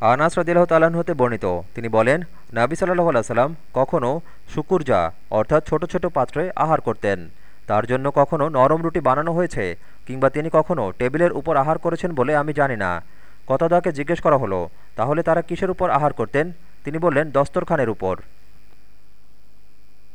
আনাস রদিল্লাহ তাল্লাহ্ন হতে বর্ণিত। তিনি বলেন, নাবি সাল্লাহ আলাইসাল্লাম কখনও শুকুরজা অর্থাৎ ছোট ছোট পাত্রে আহার করতেন। তার জন্য কখনও নরম রুটি বানানো হয়েছে, কিংবা তিনি কখনও টেবিলের উপর আহার করেছেন বলে আমি জানি না। কতদাকে জিজ্ঞেস করা হলো, তাহলে তারা কিসের উপর আহার করতেন? তিনি বললেন, দস্তরখানের উপর।